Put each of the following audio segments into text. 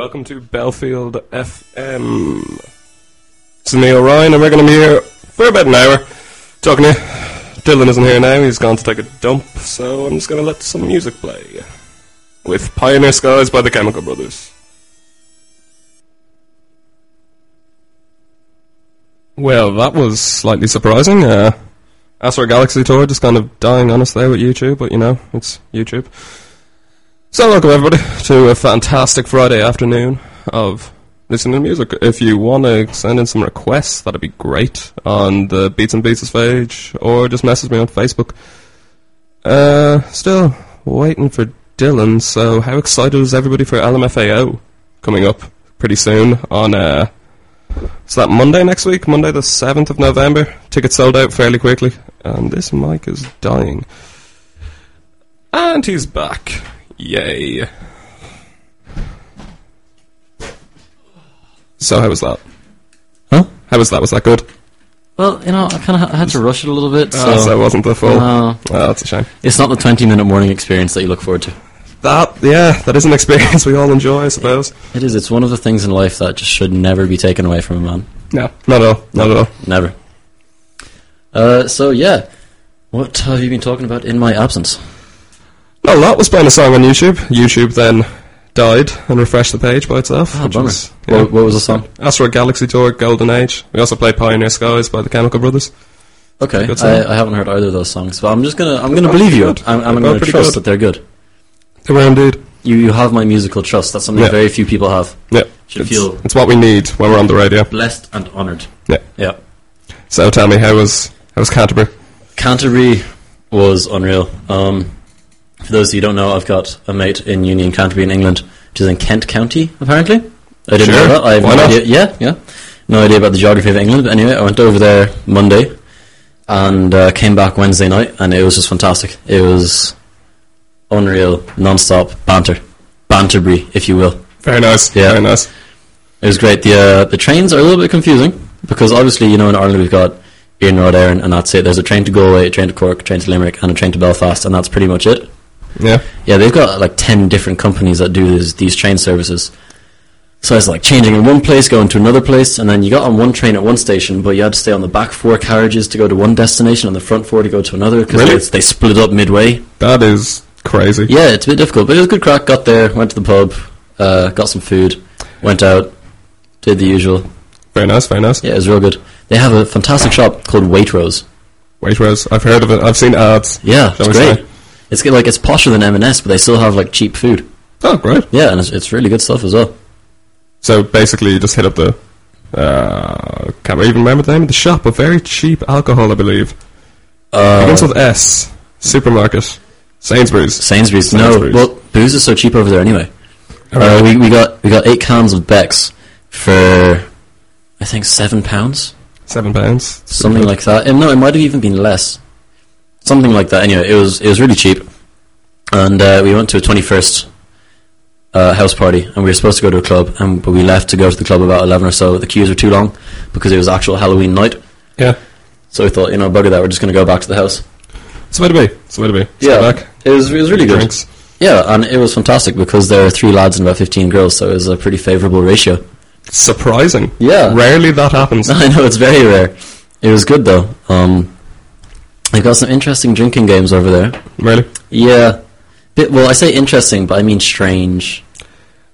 Welcome to Belfield FM. It's Neil Ryan, and we're going to be here for about an hour talking to you. Dylan isn't here now, he's gone to take a dump, so I'm just going to let some music play. With Pioneer Skies by the Chemical Brothers. Well, that was slightly surprising. Uh, Astro Galaxy Tour just kind of dying on us there with YouTube, but you know, it's YouTube. So, welcome everybody to a fantastic Friday afternoon of listening to music. If you want to send in some requests, that'd be great on the Beats and Pieces page, or just message me on Facebook. Uh, still waiting for Dylan. So, how excited is everybody for LMFAO coming up pretty soon on uh, is that Monday next week? Monday the seventh of November. Tickets sold out fairly quickly, and this mic is dying. And he's back. Yay. So how was that? Huh? How was that? Was that good? Well, you know, I kind of had to rush it a little bit, so, Oh, so it wasn't the full. No. Oh, that's a shame. it's not the 20 minute morning experience that you look forward to. That, yeah, that is an experience we all enjoy, I suppose. It is, it's one of the things in life that just should never be taken away from a man. No, not at all. Not at all. Never. Uh, so, yeah. What have you been talking about in my absence? A lot was playing a song on YouTube. YouTube then died and refreshed the page by itself. Oh, bummer. was, yeah. What, what was the song? Astro Galaxy Tour, Golden Age. We also played Pioneer Skies by the Chemical Brothers. Okay, I, I haven't heard either of those songs, but I'm just gonna I'm gonna believe you. good. I'm, I'm gonna trust good. that they're good. They were indeed. You you have my musical trust. That's something Yeah. very few people have. Yeah. Should it's, feel- it's what we need when we're on the radio. Blessed and honoured. Yeah. Yeah. So tell me, how was how was Canterbury? Canterbury was unreal. Um, for those of you who don't know, I've got a mate in Union Canterbury in England, which is in Kent County, apparently. I didn't Sure. know that. I have Why no not? idea. Yeah, yeah. No idea about the geography of England. But anyway, I went over there Monday and uh, came back Wednesday night, and it was just fantastic. It was unreal, non-stop banter, banterbury, if you will. Very nice. Yeah. Very nice. It was great. The uh, the trains are a little bit confusing because obviously you know in Ireland we've got Iarnród Éireann and that's it. There's a train to Galway, a train to Cork, a train to Limerick, and a train to Belfast, and that's pretty much it. Yeah. Yeah, they've got like ten different companies that do this, these train services. So it's like changing in one place, going to another place, and then you got on one train at one station, but you had to stay on the back four carriages to go to one destination, and the front four to go to another because Really? they, they split up midway. That is crazy. Yeah, it's a bit difficult, but it was a good crack. Got there, went to the pub, uh, got some food, went out, did the usual. Very nice. Very nice. Yeah, it was real good. They have a fantastic shop called Waitrose. Waitrose. I've heard of it. I've seen ads. Yeah, it's great. say? It's like it's posher than M&S, but they still have like cheap food. Oh, great. Yeah, and it's, it's really good stuff as well. So basically, you just hit up the. Uh, can't even remember the name of the shop, but very cheap alcohol, I believe. Uh, Begins with S. Supermarket. Sainsbury's. Sainsbury's. Sainsbury's. No, well, booze is so cheap over there anyway. Uh, we we got we got eight cans of Beck's for I think seven pounds, Seven pounds. something like that. And no, it might have even been less, something like that. Anyway, it was it was really cheap, and uh, we went to a twenty first uh, house party, and we were supposed to go to a club, and but we left to go to the club about eleven or so. The queues were too long because it was actual Halloween night. Yeah. So we thought, you know, bugger that, we're just going to go back to the house. It's way to be. It's way to be. Sit Yeah, back. it was it was really good. Drinks. Yeah, and it was fantastic because there are three lads and about 15 girls, so it was a pretty favourable ratio. Surprising. Yeah. Rarely that happens. I know, it's very rare. It was good, though. Um, they've got some interesting drinking games over there. really? Yeah. Bit, well, I say interesting, but I mean strange.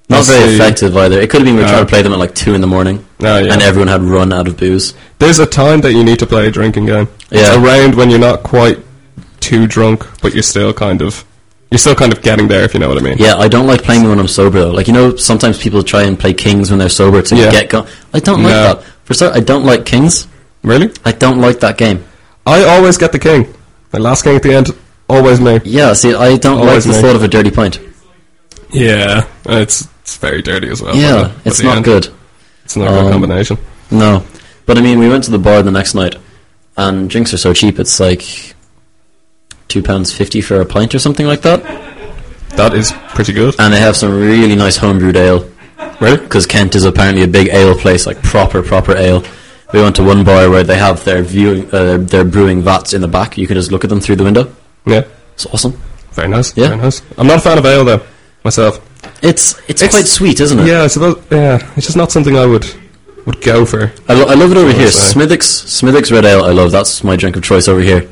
Not very effective either. It could have been we were Uh, trying to play them at like 2 in the morning, Oh, yeah. and everyone had run out of booze. There's a time that you need to play a drinking game. It's Yeah. around when you're not quite too drunk, but you're still kind of you're still kind of getting there, if you know what I mean. Yeah, I don't like playing them when I'm sober, though. Like, you know, sometimes people try and play Kings when they're sober to Yeah. get going. I don't like No. that. For start, I don't like Kings. Really? I don't like that game. I always get the king. The last king at the end, always me. Yeah, see, I don't like the me. thought of a dirty pint. Yeah, it's it's very dirty as well. yeah, by the- by it's the not end. good. It's not a Um, good combination. No. But I mean, we went to the bar the next night, and drinks are so cheap, it's like £2.50 for a pint or something like that. That is pretty good. And they have some really nice homebrewed ale. Really? Because Kent is apparently a big ale place, like proper, proper ale. We went to one bar where they have their viewing, uh, their brewing vats in the back. You can just look at them through the window. Yeah. It's awesome. Very nice. Yeah. Very nice. I'm not a fan of ale though, myself. It's, it's It's- quite sweet, isn't it? Yeah, I suppose. Yeah, it's just not something I would would go for. I, lo- I love it over here. Smithwick's Smithwick's Red Ale. I love. That's my drink of choice over here.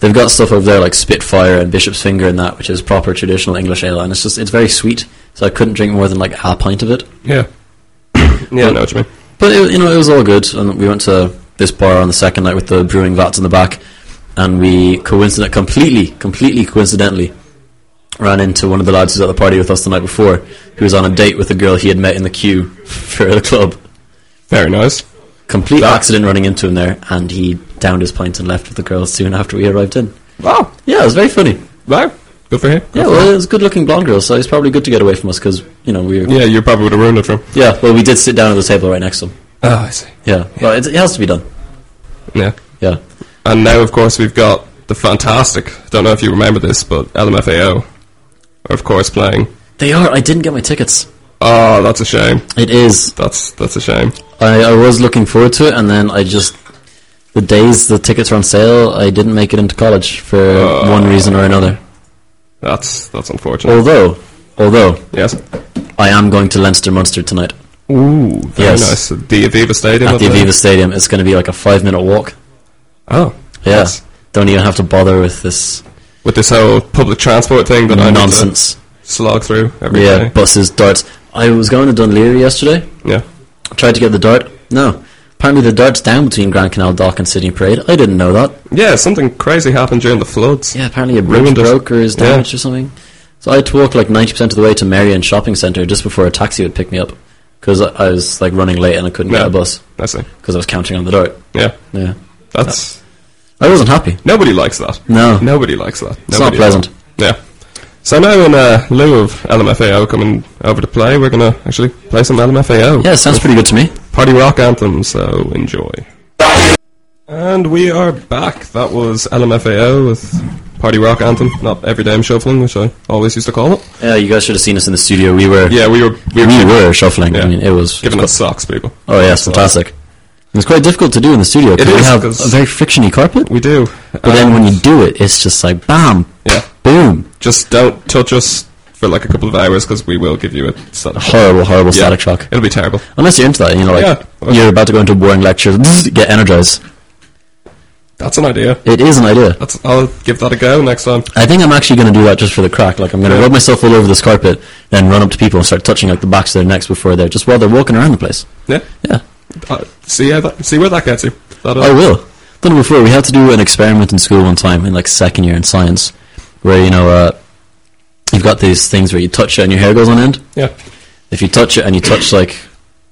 They've got stuff over there like Spitfire and Bishop's Finger and that, which is proper traditional English ale, and it's just it's very sweet. So I couldn't drink more than like a pint of it. Yeah. yeah, I know what you mean. But it, you know, it was all good, and we went to this bar on the second night with the brewing vats in the back, and we coincident completely, completely coincidentally ran into one of the lads who was at the party with us the night before, who was on a date with a girl he had met in the queue for the club. Very nice. Complete That- accident running into him there, and he downed his pint and left with the girl soon after we arrived in. Wow. Yeah, it was very funny. Wow. Good for him. Good Yeah, for well, him. it was a good-looking blonde girl, so it's probably good to get away from us because you know we. Were, Yeah, you probably would have ruined it for him. yeah, well, we did sit down at the table right next to him. Oh, I see. Yeah, well, it, it has to be done. Yeah. Yeah. And now, of course, we've got the fantastic. Don't know if you remember this, but LMFAO are, of course, playing. They are. I didn't get my tickets. Oh, that's a shame. It is. That's that's a shame. I, I was looking forward to it, and then I just the days the tickets were on sale, I didn't make it into college for Uh. one reason or another. That's that's unfortunate. Although, although yes. I am going to Leinster Munster tonight Ooh, very Yes. nice. At the Aviva Stadium. at the I. Aviva Stadium. It's going to be like a five-minute walk. Oh, Yeah, That's- don't even have to bother with this with this whole public transport thing that I need to nonsense. slog through every Yeah, day. buses, DARTs. I was going to Dún Laoghaire yesterday. Yeah. Tried to get the DART. No, apparently the DART's down between Grand Canal Dock and Sydney Parade. I didn't know that. Yeah, something crazy happened during the floods. Yeah, apparently a bridge broke or is Yeah. or something. So I had to walk like 90% of the way to Merrion Shopping Centre just before a taxi would pick me up. Because I was like running late and I couldn't Yeah. get a bus I see. because I was counting on the dirt. Yeah. Yeah. That's I wasn't happy. nobody likes that. No. Nobody likes that. It's Nobody not pleasant. Yeah. So now in uh, lieu of LMFAO coming over to play, we're gonna actually play some LMFAO. Yeah, it sounds pretty good to me. Party rock anthem, so enjoy. And we are back. That was LMFAO with Party Rock Anthem, not Everyday I'm Shuffling, which I always used to call it. Yeah, you guys should have seen us in the studio. We were Yeah, we were we we were were shuffling. Yeah. I mean, it was giving us socks, people. Oh yeah, it's fantastic. It was quite difficult to do in the studio because we have a very frictiony carpet. We do. But then when you do it, it's just like bam, yeah, boom, just don't touch us for like a couple of hours because we will give you a static shock. horrible, horrible Yeah. static shock. It'll be terrible. Unless you're into that, you know, like Yeah. you're about to go into a boring lecture, get energized. That's an idea. It is an idea. That's. I'll give that a go next time. I think I'm actually going to do that just for the crack. Like I'm going to Yeah. rub myself all over this carpet, then run up to people and start touching like the backs of their necks before they're just while they're walking around the place. Yeah. Yeah, Uh, see how that. See where that gets you. That'll, I will. Done it before. We had to do an experiment in school one time in like second year in science, where you know uh, you've got these things where you touch it and your hair goes on end. Yeah. If you touch it and you touch like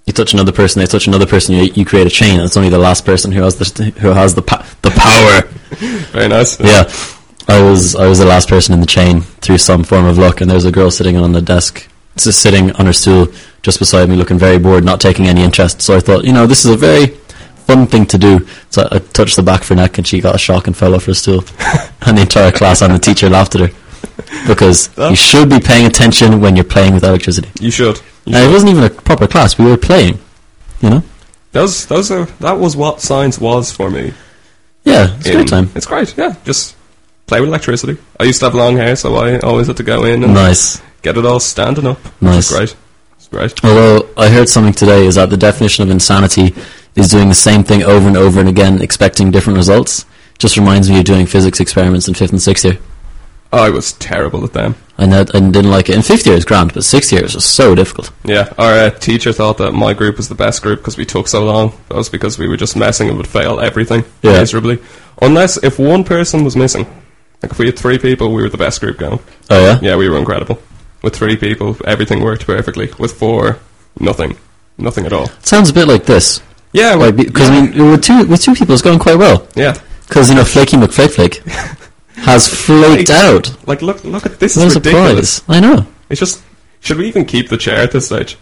you touch another person, they touch another person, you, you create a chain. And it's only the last person who has the who has the pa- the power. Very nice. yeah, I was I was the last person in the chain through some form of luck, and there was a girl sitting on the desk, just sitting on her stool just beside me, looking very bored, not taking any interest. So I thought, you know, this is a very fun thing to do. So I touched the back of her neck, and she got a shock and fell off her stool, and the entire class and the teacher laughed at her. Because you should be paying attention when you're playing with electricity. You should. You And it should. wasn't even a proper class. We were playing. You know? Those. Those are. That was what science was for me. Yeah, it's a great time. It's great. Yeah. Just play with electricity. I used to have long hair, so I always had to go in and Nice. get it all standing up. Nice. It's great. It's great. Although I heard something today is that the definition of insanity is doing the same thing over and over and again, expecting different results. Just reminds me of doing physics experiments in fifth and sixth year. I was terrible at them. I, know, I didn't like it. In fifth year it was grand, but sixth year it was just so difficult. Yeah, our uh, teacher thought that my group was the best group because we took so long. That was because we were just messing and would fail everything Yeah. miserably. Unless if one person was missing, like if we had three people, we were the best group going. Oh yeah? Yeah, we were incredible. With three people, everything worked perfectly. With four, nothing, nothing at all. Sounds a bit like this. Yeah, Because yeah, I mean, with two with two people it's going quite well. yeah. Because you know, Flaky McFlake has flaked out. Like, look, look at this. What Is ridiculous. surprise! I know. It's just. Should we even keep the chair at this stage?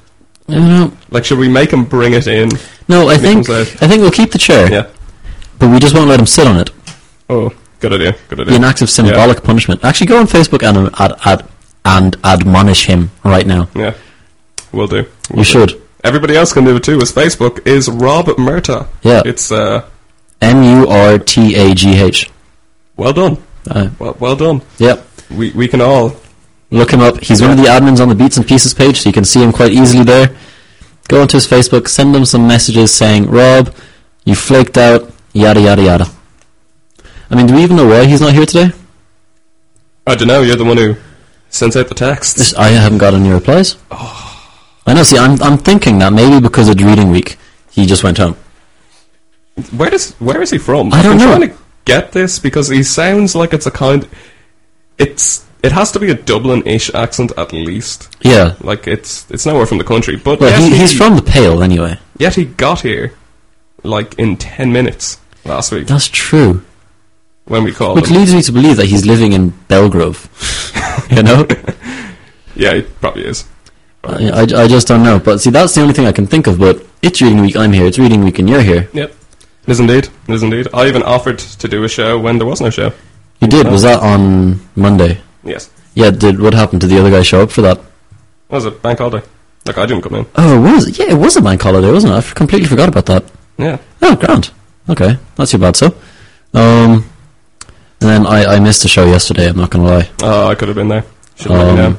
I don't know. Like, should we make him bring it in? No, I think. I think we'll keep the chair, Yeah. but we just won't let him sit on it. Oh, good idea. Good idea. Be an act of symbolic punishment. Actually, go on Facebook and ad, ad, and admonish him right now. Yeah, we'll do. We'll You do. should. Everybody else can do it too. His Facebook is Rob Murtagh. Yeah. It's uh, M U R T A G H. well done. Uh, Well, well done. Yep. We we can all Look him up. He's one of the admins on the Beats and Pieces page, so you can see him quite easily there. Go onto his Facebook, send him some messages saying, Rob, you flaked out, yada yada yada. I mean, do we even know why he's not here today? I don't know. You're the one who sends out the texts. I haven't got any replies. Oh. I know. See, I'm I'm thinking that maybe because it's reading week, he just went home. Where does where is he from? I don't know. Get this because he sounds like it's a kind. It's it has to be a Dublin-ish accent at least. Yeah. Like it's it's nowhere from the country, but Well, he, he's from the Pale anyway. Yet he got here like in ten minutes last week That's true. when we called Which him. leads me to believe that he's living in Belgrove. you know? Yeah, he probably is. I, I, I just don't know. But see, that's the only thing I can think of. But it's reading week, I'm here. It's reading week, and you're here. Yep. It is indeed. It is indeed. I even offered to do a show when there was no show. You did. Was that on Monday? Yes. Yeah. Did what happened? Did the other guy show up for that? Was it bank holiday? Like I didn't come in. Oh, it was. Yeah, it was a bank holiday, wasn't it? I f- completely forgot about that. Yeah. Oh, grand. Okay, not too bad. So, um, and then I, I missed the show yesterday. I'm not gonna lie. Oh, I could have been there. Should have let Um, you know.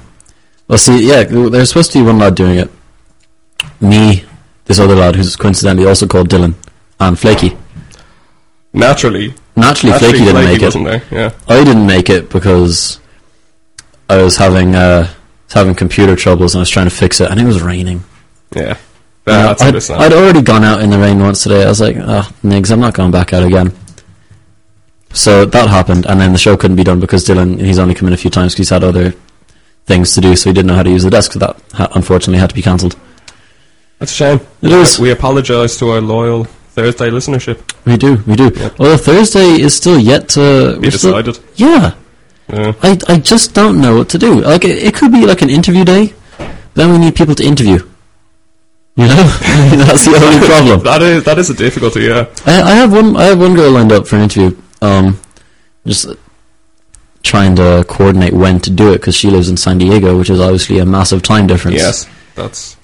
Well, see, yeah, there's supposed to be one lad doing it. Me, this other lad who's coincidentally also called Dylan, and Flaky. Naturally, Naturally, naturally Flaky didn't Flaky make it. Yeah. I didn't make it because I was having uh, was having computer troubles and I was trying to fix it, and it was raining. Yeah. You know, I'd. I'd already gone out in the rain once today. I was like, oh, nigs, I'm not going back out again. So that happened, and then the show couldn't be done because Dylan, he's only come in a few times because he's had other things to do, so he didn't know how to use the desk, so that ha- unfortunately had to be cancelled. That's a shame. It is. We apologise to our loyal Thursday listenership. We do, we do. Yeah. Although Thursday is still yet to... Be we're still- decided. yeah. Yeah. I, I just don't know what to do. Like, it, it could be like an interview day, then we need people to interview. You know? That's the only problem. That is that is a difficulty. Yeah. I, I have one. I have one girl lined up for an interview. Um, just trying to coordinate when to do it because she lives in San Diego, which is obviously a massive time difference. Yes. That's.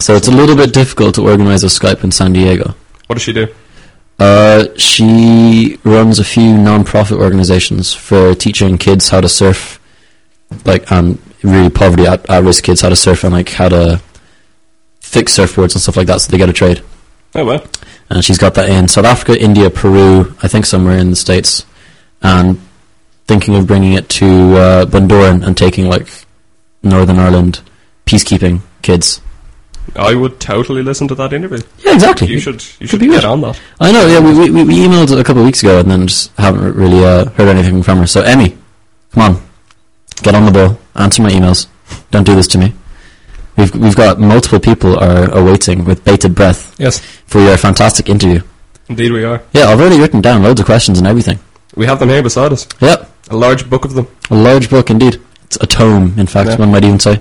So it's a little bit difficult to organize a Skype in San Diego. What does she do? Uh, she runs a few non-profit organizations for teaching kids how to surf, like and really poverty at, at risk kids how to surf and like how to fix surfboards and stuff like that, so they get a trade. Oh well. and she's got that in South Africa, India, Peru, I think somewhere in the states, and thinking of bringing it to uh, Bundoran and taking like Northern Ireland peacekeeping kids. I would totally listen to that interview. Yeah, exactly. You should you should be get good. on that. I know. Yeah, we, we we emailed a couple of weeks ago and then just haven't really uh, heard anything from her. So Emmy, come on, get on the ball. Answer my emails. Don't do this to me. We've we've got multiple people are awaiting with bated breath Yes. for your fantastic interview. Indeed, we are. Yeah, I've already written down loads of questions and everything. We have them here beside us. Yep. A large book of them. A large book indeed. It's a tome, in fact, Yeah. one might even say.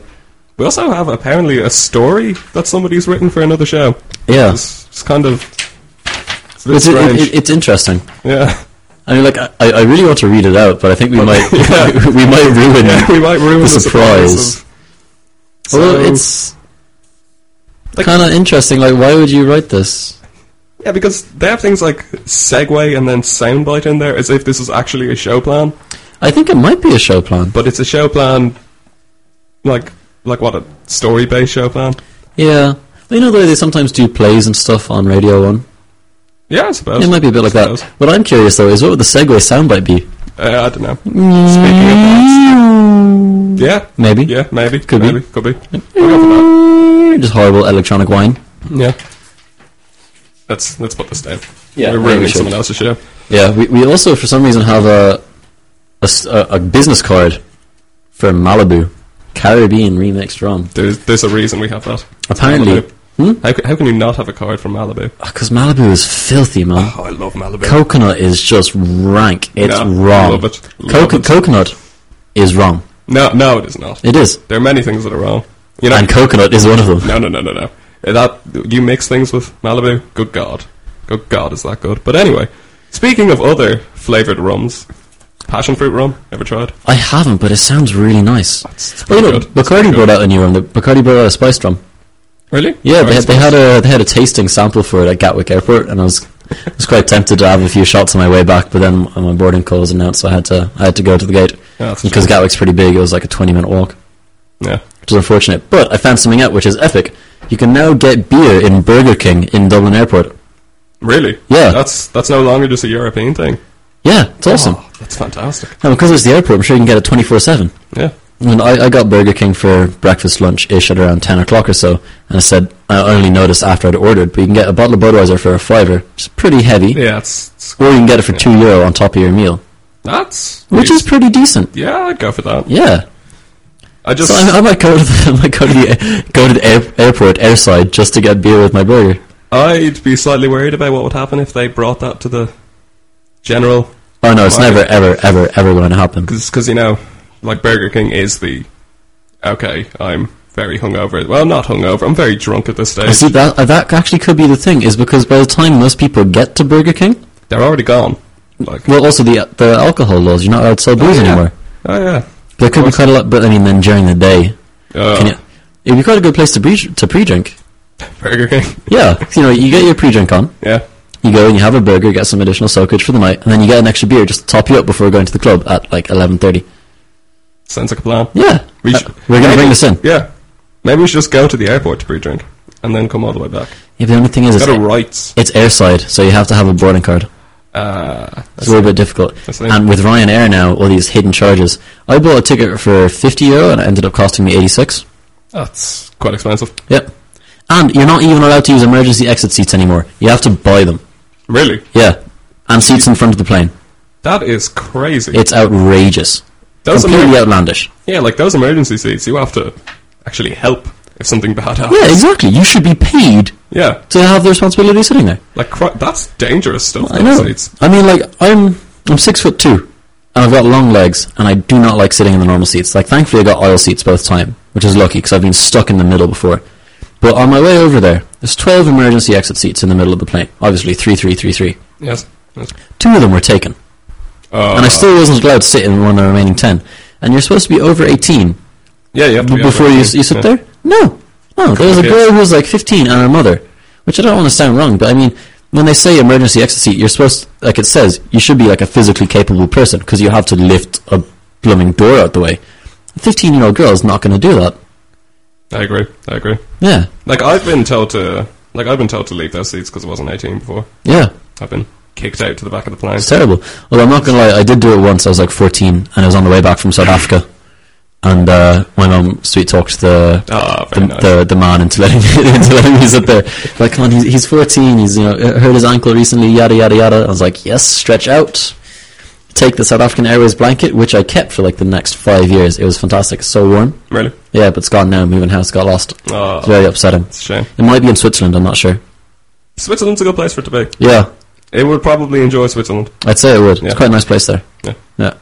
We also have apparently a story that somebody's written for another show. Yeah. It's, it's kind of. It's It's, it, it, it's interesting. yeah. I mean, like, I, I really want to read it out, but I think we might Yeah. we might ruin yeah, we might ruin the the, surprise. of- Although So- it's Like- kind of interesting. Like, why would you write this? Yeah, because they have things like segue and then soundbite in there as if this is actually a show plan, I think it might be a show plan. but it's a show plan like like what a story based show plan. Yeah. You know the way they sometimes do plays and stuff on Radio 1? Yeah, I suppose. It might be a bit like that. What I'm curious, though, is what would the segue soundbite be? Uh, I don't know. Speaking of that, yeah, Maybe. yeah, maybe, Could be. could be. We'll go for Just horrible electronic wine. Yeah. Let's let's put this down. Yeah, we're maybe we ruining should. someone else's show. Yeah, we, we also, for some reason, have a a business card for Malibu. Caribbean remixed rum. There's there's a reason we have that. Apparently. Hmm? How, how can you not have a card from Malibu? Because Malibu is filthy, man. Oh, I love Malibu. Coconut is just rank. It's No, wrong. love it, love Coco- it. Coconut is wrong. no, no, it is not. It is. There are many things that are wrong. You know, And coconut is one of them. no, no, no, no, no. That you mix things with Malibu. Good God, good God, is that good? But anyway, speaking of other flavored rums, passion fruit rum. Ever tried? I haven't, but it sounds really nice. It's Well, oh, you pretty know, good. Bacardi brought out a new rum. The Bacardi brought out a spiced rum. Really? Yeah, they had, they had a they had a tasting sample for it at Gatwick Airport, and I was I was quite tempted to have a few shots on my way back, but then my boarding call was announced, so I had to I had to go to the gate because. Gatwick's pretty big. It was like a twenty minute walk. Yeah. which is unfortunate. But I found something out which is epic. You can now get beer in Burger King in Dublin Airport. Really? Yeah. That's that's no longer just a European thing. Yeah, it's oh, awesome. Oh, that's fantastic. And because it's the airport, I'm sure you can get it 24 7. Yeah. And I, I got Burger King for breakfast, lunch ish at around 10 o'clock or so. And I said, I only noticed after I'd ordered, but you can get a bottle of Budweiser for a fiver, which is pretty heavy. Yeah, it's, it's Or you can get it for 2 euro on top of your meal, that's which is pretty decent. yeah, I'd go for that. Yeah. I just So I, I might go to the, I might go to the, go to the air, airport airside just to get beer with my burger. I'd be slightly worried about what would happen if they brought that to the general Oh no, it's Why? never, ever, ever, ever going to happen. because you know, like Burger King is the okay. I'm very hungover. Well, not hungover. I'm very drunk at this stage. I see that that actually could be the thing is because by the time most people get to Burger King, They're already gone. Like well, also the the alcohol laws, you're not allowed to sell booze yeah. anymore. oh yeah, There could be quite a lot, but I mean, then during the day, uh, you? It'd be quite a good place to pre to pre-drink. Burger King. Yeah, you know, you get your pre-drink on, yeah, you go and you have a burger, get some additional soakage for the night, and then you get an extra beer just to top you up before going to the club at like eleven thirty. sounds like a plan. Yeah, We we're gonna maybe- bring this in. Yeah, maybe we should just go to the airport to pre-drink and then come all the way back. Yeah, but the only thing is, it's, a rights. it's airside, so you have to have a boarding card. Uh, It's a little bit difficult. And with Ryanair now, all these hidden charges. I bought a ticket for 50 euro and it ended up costing me 86. that's quite expensive. Yep. And you're not even allowed to use emergency exit seats anymore. You have to buy them. Really, Yeah. And seats in front of the plane. that is crazy. It's outrageous. those Completely emer- outlandish. yeah, like those emergency seats, you have to actually help if something bad happens. Yeah, exactly. You should be paid Yeah, to have the responsibility sitting there. like cri- that's dangerous stuff. I Those know. seats. I mean, like, I'm I'm six foot two, and I've got long legs, and I do not like sitting in the normal seats. Like, thankfully, I got aisle seats both time, which is lucky because I've been stuck in the middle before. But on my way over there, there's 12 emergency exit seats in the middle of the plane. Obviously, three, three, three, three. Yes. yes. Two of them were taken, Uh, and I still wasn't allowed to sit in one of the remaining 10. And you're supposed to be over 18 yeah, you have to be before you, 18, you sit yeah. there. No, no. There was a girl who was like 15 and her mother, which I don't want to sound wrong, but I mean, when they say emergency exit seat, you're supposed, like it says, you should be like a physically capable person because you have to lift a blooming door out the way. A 15 year old girl is not going to do that. I agree. I agree. Yeah, Like I've been told to, like I've been told to leave those seats because I wasn't 18 before. yeah. I've been kicked out to the back of the plane. It's terrible. Well, I'm not going to lie, I did do it once. I was like 14 and I was on the way back from South Africa. And uh, my mum sweet talked the Ah, the, nice. the the man into letting me, into letting me sit there. Like, come on, he's, he's 14. He's you know hurt his ankle recently. Yada yada yada. I was like, yes, stretch out. Take the South African Airways blanket, which I kept for like the next five years. It was fantastic. So warm. really? Yeah, but it's gone now. Moving house, got lost. Oh, It's very upsetting. it's a shame. It might be in Switzerland. I'm not sure. Switzerland's a good place for it to be. Yeah, It would probably enjoy Switzerland. I'd say it would. Yeah. It's quite a nice place there. Yeah. Yeah.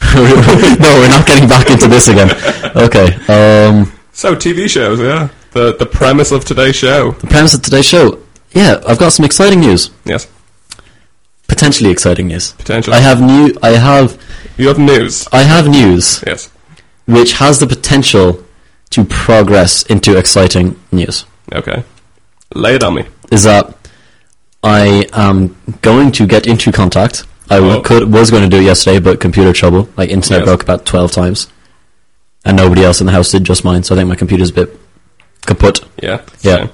no, we're not getting back into this again. Okay. Um, So TV shows, yeah. The the premise of today's show. the premise of today's show. Yeah, I've got some exciting news. Yes, Potentially exciting news. potentially. I have new. I have. you have news. I have news Yes. which has the potential to progress into exciting news. Okay. Lay it on me. Is that I am going to get into contact. I Oh. could was going to do it yesterday, but computer trouble. Like internet Yes. broke about twelve times, and nobody else in the house did, just mine. So I think my computer's a bit kaput. Yeah. Yeah. same.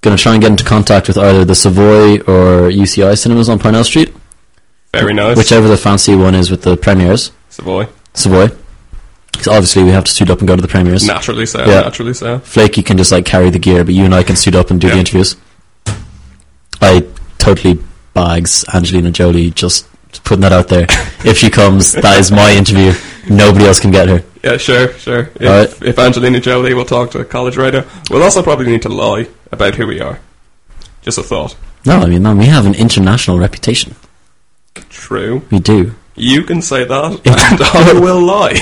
Going to try and get into contact with either the Savoy or UCI cinemas on Parnell Street, Very nice. whichever the fancy one is with the premieres. Savoy. Savoy. 'Cause obviously we have to suit up and go to the premieres. Naturally so. Yeah. Naturally so. Flaky can just like carry the gear, but you and I can suit up and do the interviews. I totally bags Angelina Jolie. Just putting that out there. if she comes, that is my interview. Nobody else can get her. Yeah, sure, sure. If, Alright. if Angelina Jolie will talk to a college writer, we'll also probably need to lie about who we are. Just a thought. No, I mean, man, we have an international reputation. True. We do. You can say that, and I will lie.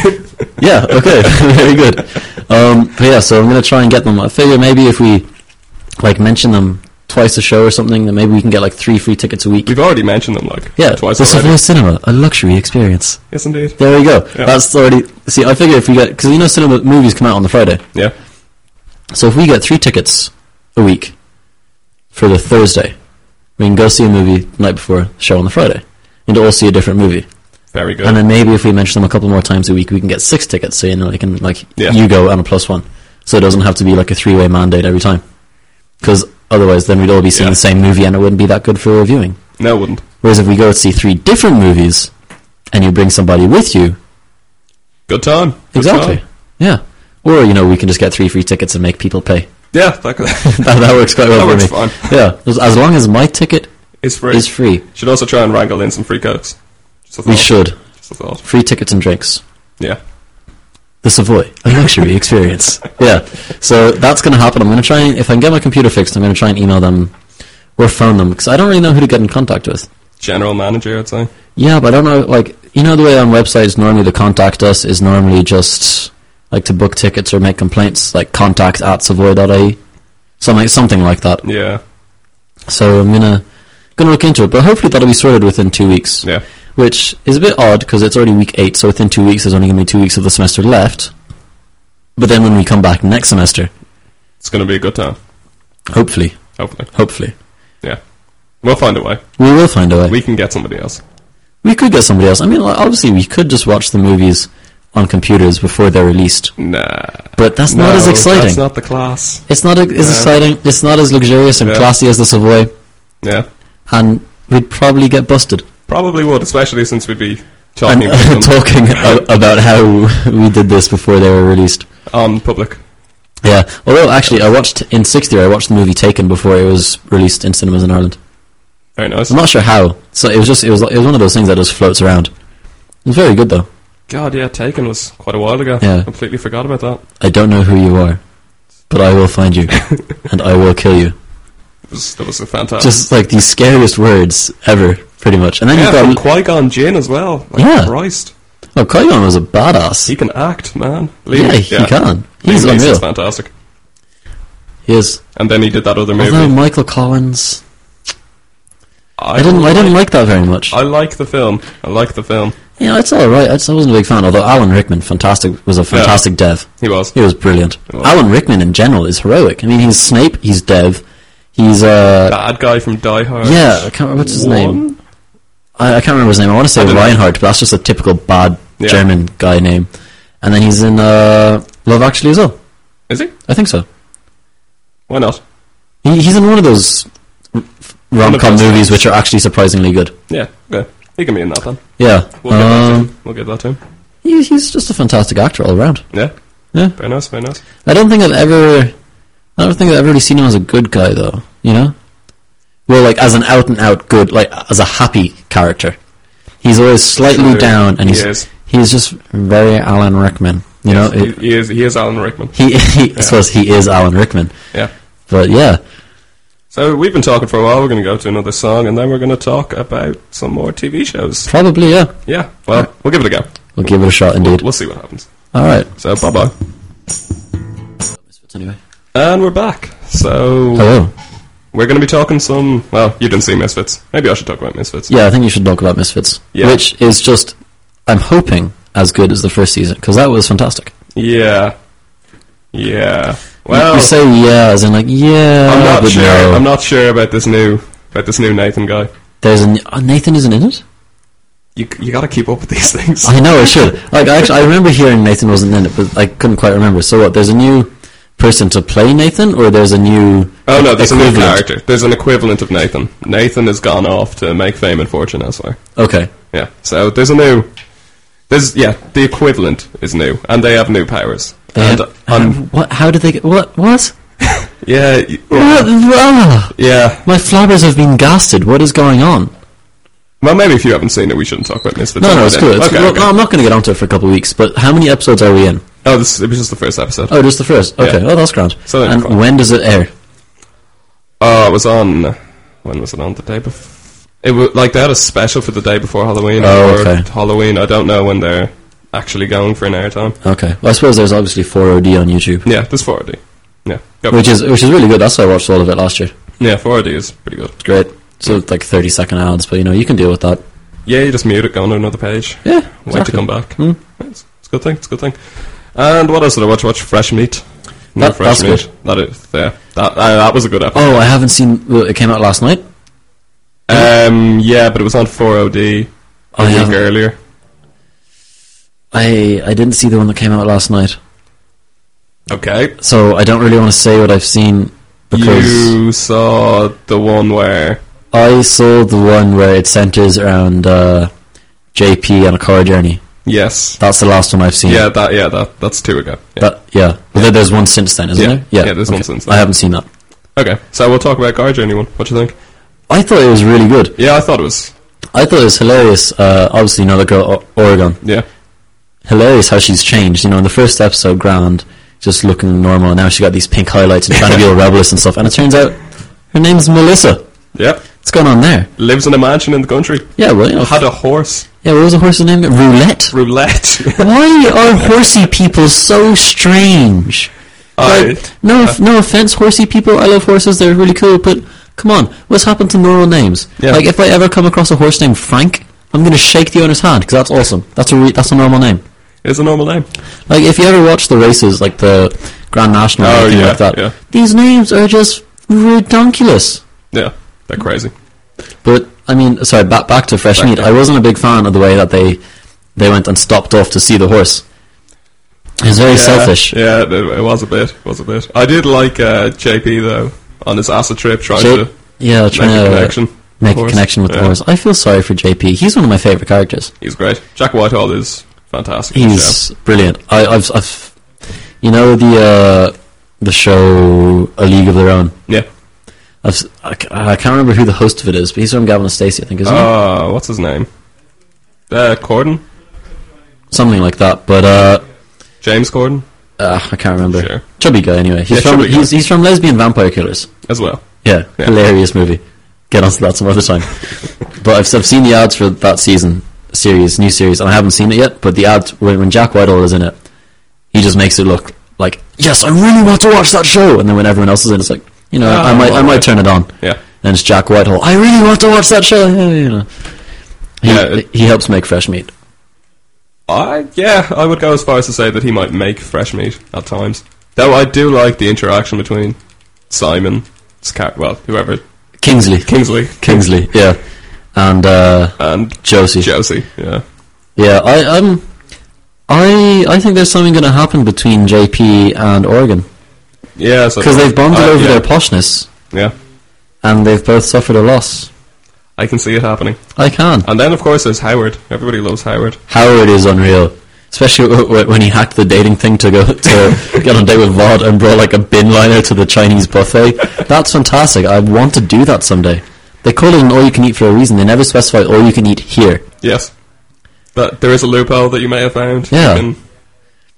Yeah. Okay. Very good. Um, but yeah, so I'm gonna try and get them. I figure maybe if we like mention them twice a show or something, then maybe we can get like three free tickets a week. We've already mentioned them, like, Yeah, twice the. Savoy Cinema, a luxury experience. Yes, indeed. There we go. Yeah. That's already. See, I figure if we get because you know cinema movies come out on the Friday, Yeah. so if we get three tickets a week for the Thursday, we can go see a movie the night before the show on the Friday, and all see a different movie. Very good. And then maybe if we mention them a couple more times a week, we can get six tickets. So you know, they can like Yeah. you go and a plus one. So it doesn't have to be like a three way mandate every time. Because otherwise, then we'd all be seeing Yeah. the same movie, and it wouldn't be that good for reviewing. no, it wouldn't. Whereas if we go to see three different movies, and you bring somebody with you, Good time. Good exactly, time. yeah. Or you know, we can just get three free tickets and make people pay. Yeah, that, that, that works quite well that for works me. fine. Yeah, as, long as my ticket It's free. is free, Should also try and wrangle in some free cokes. We should Just a thought. free tickets and drinks. Yeah. The Savoy, a luxury experience. Yeah. So that's going to happen. I'm going to try and, if I can get my computer fixed, I'm going to try and email them or phone them because I don't really know who to get in contact with. General manager, I'd say. Yeah, but I don't know, like, you know the way on websites normally to contact us is normally just, like, to book tickets or make complaints, like, contact at savoy.ie. Something, something like that. Yeah. So I'm going to look into it, but hopefully that'll be sorted within two weeks. Yeah. Which is a bit odd because it's already week eight, so within two weeks there's only going to be two weeks of the semester left. But then when we come back next semester, It's going to be a good time. hopefully, Hopefully. hopefully, Yeah. We'll find a way. we will find a way. We can get somebody else. We could get somebody else. I mean, like, obviously, we could just watch the movies on computers before they're released, Nah. but that's no, not as exciting. That's not the class. it's not as exciting. It's not as luxurious and Yeah. classy as the Savoy, Yeah. and we'd probably get busted. Probably would, especially since we'd be talking about talking about how we did this before they were released. on public. Yeah. Although, actually, I watched in sixth year. I watched the movie Taken before it was released in cinemas in Ireland. Very nice. I'm not sure how. So it was just it was it was one of those things that just floats around. It was very good though. God, yeah, Taken was quite a while ago. Yeah. Completely forgot about that. I don't know who you are, but I will find you, and I will kill you. It was, that was a fantastic. Just like the scariest words ever, pretty much. And then yeah, you've got Qui Gon Jinn as well. Like, Yeah. Christ. oh, Qui-Gon was a badass. He can act, man. yeah, he can. He's Liam unreal. fantastic. He is. And then he did that other movie. Although Michael Collins, I, I didn't I didn't like, like that very much. I like the film. I like the film. Yeah, it's all right. I just- I wasn't a big fan. Although Alan Rickman, fantastic, was a fantastic dev. He was. He was brilliant. He was. Alan Rickman in general is heroic. I mean, he's Snape. He's Dev. He's uh Bad guy from Die Hard. yeah. I can't remember what's his name. I, I can't remember his name. I want to say I don't know. Reinhardt, but that's just a typical bad Yeah. German guy name. And then he's in uh, Love Actually as well. Is he? I think so. Why not? He, he's in one of those rom com movies which are actually surprisingly good. Yeah, okay. He can be in that then. Yeah. We'll get that to Um, him. We'll get that to him. he, he's just a fantastic actor all around. Yeah. Yeah. Very nice, very nice. I don't think I've ever. I don't think I've ever really seen him as a good guy though. You know. Well, like as an out and out good, like as a happy character. He's always slightly True. down, and He he's is. he's just very Alan Rickman. You know, Yes, it, he, he is. He is Alan Rickman. he, he I suppose he is Alan Rickman. Yeah. But yeah, So we've been talking for a while. We're going to go to another song, and then we're going to talk about some more TV shows. probably yeah. Yeah. Well, we'll give it a go. We'll give it a shot We'll, indeed. we'll see what happens. All right. So bye bye. Anyway. And we're back. So Hello. we're going to be talking some. Well, you didn't see Misfits. Maybe I should talk about Misfits. Yeah, I think you should talk about Misfits, Yeah. which is just I'm hoping as good as the first season because that was fantastic. Yeah. Yeah. Well, you say yeah, as in like yeah. I'm not sure. no. I'm not sure about this new about this new Nathan guy. There's a oh, Nathan isn't in it. You you got to keep up with these things. I know I should. Like I actually, I remember hearing Nathan wasn't in it, but I couldn't quite remember. So what? There's a new person to play Nathan, or there's a new. Oh no, there's a new character. There's an equivalent of Nathan. Nathan has gone off to make fame and fortune elsewhere. Okay. Yeah. So there's a new. There's yeah, the equivalent is new, and they have new powers. And uh, what? How did they get? What? What? yeah, y- What? yeah, Ah, yeah. my flabbers have been gasted. What is going on? Well, maybe if you haven't seen it, we shouldn't talk about this. No, no, it's good. It's okay, well, okay. no, I'm not going to get onto it for a couple of weeks. But how many episodes are we in? Oh, this it was just the first episode. Oh, just the first. Okay. Yeah. Oh, that's grand. So and when does it air? Oh, it was on. When was it on? The day before. It was like they had a special for the day before Halloween Oh, or okay. Halloween. I don't know when they're actually going for an airtime. Okay. Well, I suppose there's obviously 4OD on YouTube, Yeah, there's 4OD. Yeah, go. which is which is really good. That's why I watched all of it last year. yeah, 4OD is pretty good. It's great. So it's like 30 second ads, but you know you can deal with that. Yeah, you just mute it, go on to another page, Yeah. wait to come back. Hmm. It's, it's a good thing. It's a good thing. And what else did I watch? Watch Fresh Meat. No, That- Fresh Meat. That is, yeah, that uh, that was a good episode. Oh, I haven't seen. Well, it came out last night. Um, yeah, but it was on 4OD a I week haven't- earlier. I I didn't see the one that came out last night, Okay. so I don't really want to say what I've seen because You saw the one where. I saw the one where it centers around uh, JP on a car journey. Yes. That's the last one I've seen. Yeah, that. Yeah, that. That's two ago. Yeah. That, yeah. There's one since then, isn't Yeah. there? Yeah, there's one since then. I haven't seen that. Okay, so we'll talk about Car Journey one. What do you think? I thought it was really good. Yeah, I thought it was. I thought it was hilarious. Uh, obviously, you know the girl o- Oregon. Yeah. Hilarious how she's changed. You know, in the first episode, Grand, just looking normal. Now she got these pink highlights and trying to be all rebellious and stuff. And it turns out her name's Melissa. Yeah. What's going on there? Lives in a mansion in the country. Yeah, well, you know, Had a horse. yeah. What was the horse's name? Roulette. Roulette. Why are horsey people so strange? I- Like, no, no offense, horsey people. I love horses; they're really cool. But come on, what's happened to normal names? Yeah. Like, if I ever come across a horse named Frank, I'm going to shake the owner's hand because that's awesome. That's a re- that's a normal name. It's a normal name. Like, if you ever watch the races, like the Grand National or Oh, anything yeah, like that, yeah. these names are just ridiculous. Yeah, they're crazy. But I mean, sorry, back back to fresh Back meat. I wasn't a big fan of the way that they they went and stopped off to see the horse. It was very yeah, selfish. Yeah, it, was a bit. Was a bit. I did like uh, JP though on his acid trip, trying J- to yeah, make trying a to connection. make a connection with the horse. I feel sorry for JP. He's one of my favorite characters. He's great. Jack Whitehall is fantastic. He's brilliant. I, I've, I've, you know the uh, the show A League of Their Own. yeah. I've, I, I can't remember who the host of it is, but he's from Gavin and Stacey, I think, isn't Uh, what's his name? Uh, Corden. Something like that. But uh, James Corden, uh, I can't remember. Sure. Chubby guy, anyway. He's Yeah, from he's, he's from Lesbian Vampire Killers. as well. Yeah, Yeah. hilarious movie. Get onto that some other time. but I've, I've seen the ads for that season series, new series, and I haven't seen it yet. But the ads when, when Jack Whitehall is in it, he just makes it look like yes, I really want to watch that show. And then when everyone else is in, it's like you know, Oh, I might I might turn it on. Yeah. And it's Jack Whitehall. I really want to watch that show. Yeah, you know. He, Yeah, it- he helps make fresh meat. I yeah, I would go as far as to say that he might make fresh meat at times. Though I do like the interaction between Simon, Scar- well, whoever Kingsley, Kingsley, Kingsley, yeah, and uh, and Josie. Josie. Yeah, Yeah, I um, I I think there's something going to happen between JP and Oregon yeah, because they've bonded uh, over yeah, their poshness Yeah, and they've both suffered a loss. I can see it happening. I can. And then of course there's Howard. Everybody loves Howard. Howard is unreal, especially when he hacked the dating thing to go to get on a date with Vod and brought like a bin liner to the Chinese buffet. That's fantastic. I want to do that someday. They call it an all you can eat for a reason. They never specify all you can eat here. Yes, but there is a loophole that you may have found. Yeah. Can-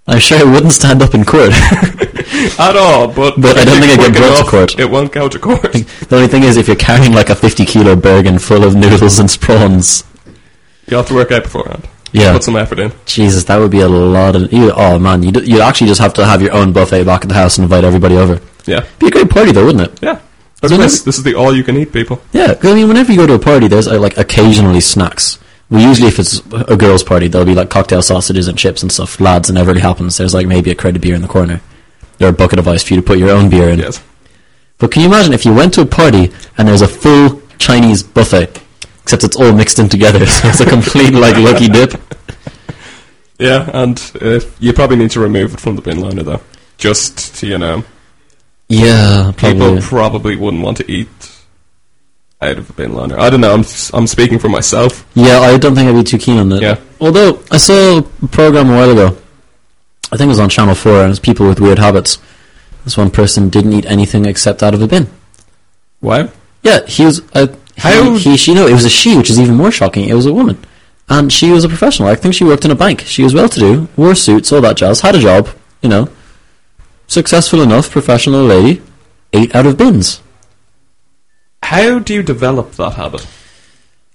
I'm sure it wouldn't stand up in court. at all, but But I don't think it get brought to court. It won't go to court. the only thing is, if you're carrying like a 50 kilo Bergen full of noodles and prawns, you have to work out beforehand. Yeah. put some effort in. Jesus, that would be a lot of. You, oh man, you you actually just have to have your own buffet back at the house and invite everybody over. Yeah, Be a great party though, wouldn't it? yeah. Look Isn't this. This is the all-you-can-eat people. Yeah, I mean, whenever you go to a party, there's uh, like occasionally snacks. Well, usually if it's a girls' party, there'll be like cocktail sausages and chips and stuff. Lads, it never really happens. There's like maybe a crate of beer in the corner, or a bucket of ice for you to put your own beer in. Yes. But can you imagine if you went to a party and there's a full Chinese buffet, except it's all mixed in together, so it's a complete like lucky dip. Yeah, and uh, you probably need to remove it from the bin liner though, just to you know, Yeah, people probably. probably wouldn't want to eat out of a bin liner. I don't know. I'm I'm speaking for myself. Yeah, I don't think I'd be too keen on that. Yeah. Although I saw a program a while ago, I think it was on Channel Four, and it was people with weird habits. This one person didn't eat anything except out of a bin. Wow. Yeah, he was. Uh, How- he, he? She? No, it was a she, which is even more shocking. It was a woman, and she was a professional. I think she worked in a bank. She was well-to-do, wore suits, all that jazz, had a job. You know, successful enough, professional lady, ate out of bins. How do you develop that habit?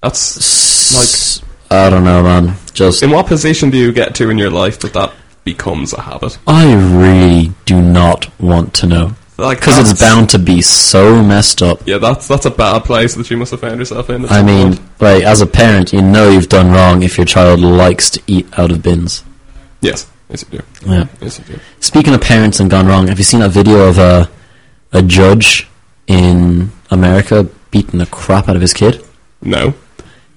That's Like, I don't know, man. Just in what position do you get to in your life that that becomes a habit? I really do not want to know Like because it's bound to be so messed up. Yeah, that's that's a bad place that you must have found yourself in. I mean, point. like as a parent, you know you've done wrong if your child likes to eat out of bins. yes, yes you do. Yeah. Yes, you do. Speaking of parents and gone wrong, have you seen that video of a a judge in America beating the crap out of his kid? No.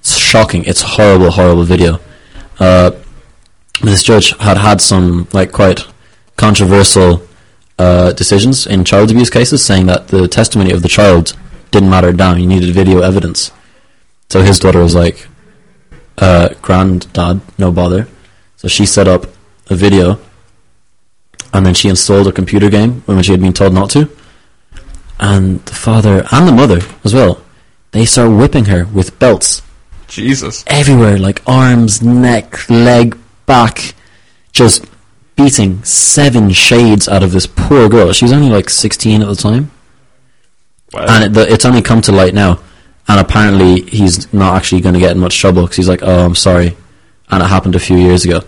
It's shocking. It's horrible, horrible video. Uh, this judge had had some like quite controversial uh, decisions in child abuse cases, saying that the testimony of the child didn't matter down. You needed video evidence. So his daughter was like, uh, "Granddad, no bother." So she set up a video, and then she installed a computer game when she had been told not to. And the father and the mother as well, they start whipping her with belts Jesus. everywhere, like arms, neck, leg, back, just beating seven shades out of this poor girl. She was only like 16 at the time, Wow. and it, the, it's only come to light now. And apparently, he's not actually going to get in much trouble because he's like, "Oh, I'm sorry," and it happened a few years ago.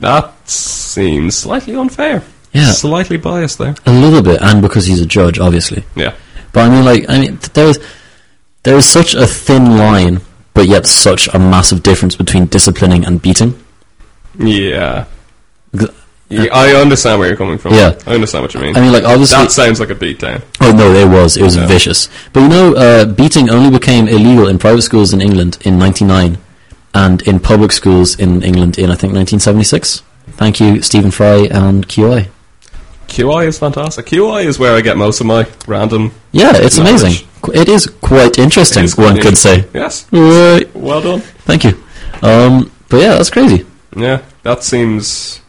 That seems slightly unfair. Yeah. Slightly biased there. A little bit, and because he's a judge, obviously. Yeah. But I mean, like, I mean, there's there is such a thin line, but yet such a massive difference between disciplining and beating. Yeah. Yeah, I understand where you're coming from. Yeah. I understand what you mean. I mean, like, obviously, that sounds like a beatdown. Oh no, it was. It was Yeah. vicious. But you know, uh, beating only became illegal in private schools in England in '99, and in public schools in England in I think 1976. Thank you, Stephen Fry and QI. QI is fantastic. QI is where I get most of my random. Yeah, it's Knowledge. amazing. It is quite interesting. It's one could say. Yes. Right. Well done. Thank you. Um, but yeah, that's crazy. Yeah, that seems.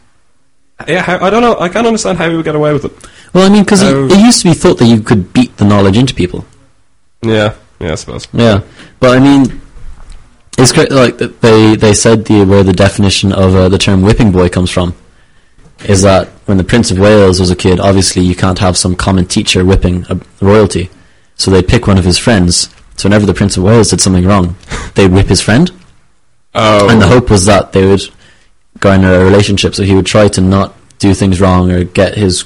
Yeah, how, I don't know. I can't understand how we would get away with it. Well, I mean, because it, it used to be thought that you could beat the knowledge into people. Yeah, yeah, I suppose. Yeah, but I mean, it's great. Like they they said the where the definition of uh, the term whipping boy comes from is that when the Prince of Wales was a kid, obviously you can't have some common teacher whipping a royalty, so they'd pick one of his friends. So whenever the Prince of Wales did something wrong, they'd whip his friend, Oh, and the hope was that they would garner a relationship. So he would try to not do things wrong or get his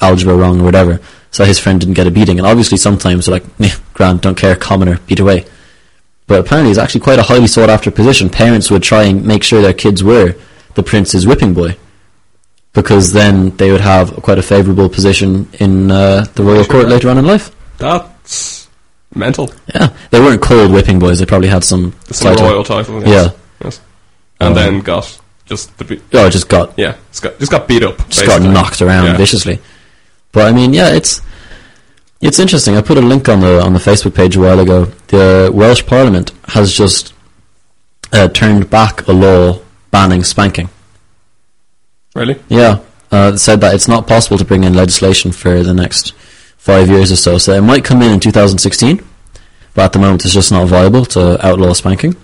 algebra wrong or whatever, so his friend didn't get a beating. And obviously, sometimes they're like, "Nah, grand, don't care, commoner, beat away." But apparently, it's actually quite a highly sought after position. Parents would try and make sure their kids were the prince's whipping boy, because then they would have quite a favourable position in uh, the royal Sure. court later on in life. that's mental. Yeah, they weren't called whipping boys. They probably had some a title. royal title. Yeah. Yes. yes. And Um, then got just the be- Oh, just got yeah, just got just got beat up. just got knocked around Yeah. viciously. But I mean, yeah, it's it's interesting. I put a link on the on the Facebook page a while ago. The Welsh Parliament has just uh, turned back a law banning spanking. Really? Yeah, uh, said that it's not possible to bring in legislation for the next five years or so. So it might come in in 2016, but at the moment it's just not viable to outlaw spanking.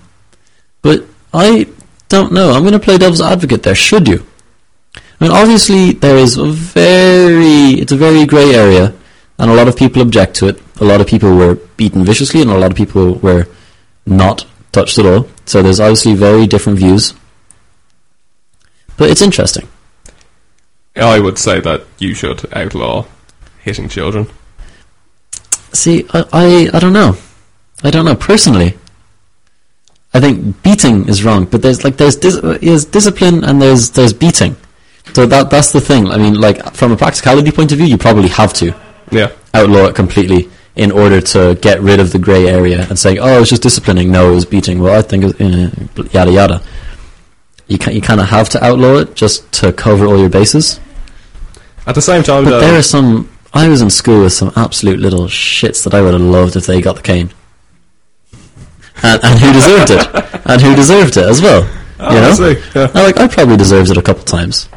But I don't know. I'm going to play devil's advocate there. Should you? I mean, obviously there is a very it's a very grey area, and a lot of people object to it. A lot of people were beaten viciously, and a lot of people were not touched at all. So there's obviously very different views. But it's interesting. I would say that you should outlaw hitting children. See, I, I, I don't know. I don't know personally. I think beating is wrong, but there's like there's dis- there's discipline and there's there's beating. So that that's the thing. I mean, like from a practicality point of view, you probably have to Yeah. outlaw it completely in order to get rid of the grey area and saying, "Oh, it's just disciplining." No, it was beating. Well, I think it, uh, yada yada. You can you kind of have to outlaw it just to cover all your bases. At the same time, But though, there are some. I was in school with some absolute little shits that I would have loved if they got the cane, and, and who deserved it, and who deserved it as well. Oh, you know, I yeah. Like I probably deserved it a couple times.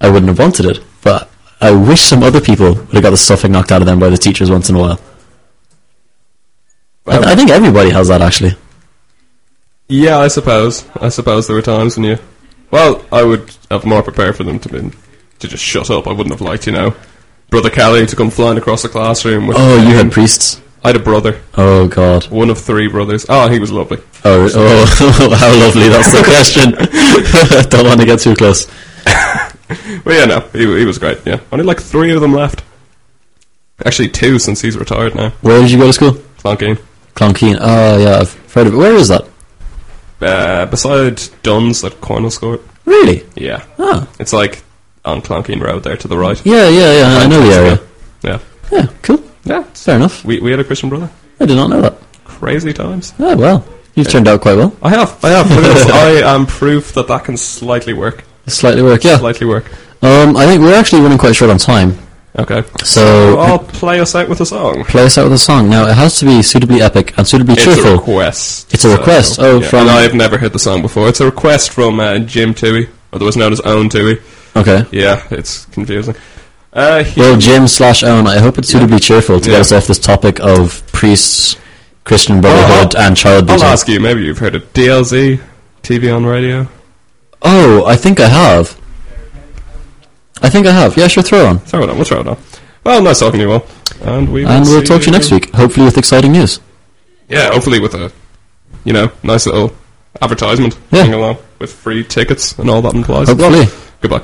I wouldn't have wanted it, but I wish some other people would have got the stuffing knocked out of them by the teachers once in a while. I, I think everybody has that actually. yeah, I suppose. I suppose there were times when you. Well, I would have more prepared for them to be to just shut up. I wouldn't have liked, you know, Brother Kelly to come flying across the classroom. With Oh, you had priests. I had a brother, Oh God. one of three brothers. Oh, he was lovely. Oh, oh, how lovely! That's the question. Don't want to get too close. But yeah, no, he, he was great. Yeah, only like three of them left. Actually, two since he's retired now. Where did you go to school? Clonkeen. Clonkeen. Oh yeah, I've heard of it. Where is that? Uh, beside Dunnes at Cornelscourt. Really? Yeah, Ah, it's like on Clonkeen Road there to the right. yeah, yeah, yeah. I know the area. Yeah, Yeah, cool. yeah. Fair enough. We we had a Christian brother. I did not know that. Crazy times. Oh well. You've turned out quite well. I have, I have. Look at this. I am proof that that can slightly work. Slightly work, yeah. Slightly work. Um, I think we're actually running quite short on time. Okay. So, I'll play us out with a song. play us out with a song. Now, it has to be suitably epic and suitably It's a cheerful. request. It's a request, oh, yeah. from- And I've never heard the song before. It's a request from uh, Jim Toohey, otherwise known as Owen Toohey. Okay. Yeah, it's confusing. Uh, Well, Jim slash Owen, I hope it's suitably cheerful to Yeah. get us off this topic of priests, Christian brotherhood, and child abuse. I'll ask you. Maybe you've heard of DLZ, TV on radio. Oh, I think I have. I think I have. Yeah, sure, throw it on. Throw it on. We'll throw it on. Well, nice talking to you all, and we. And will we'll talk to you next week, hopefully with exciting news. Yeah, hopefully with a, you know, nice little advertisement Yeah. along with free tickets and all that implies. Hopefully. Goodbye.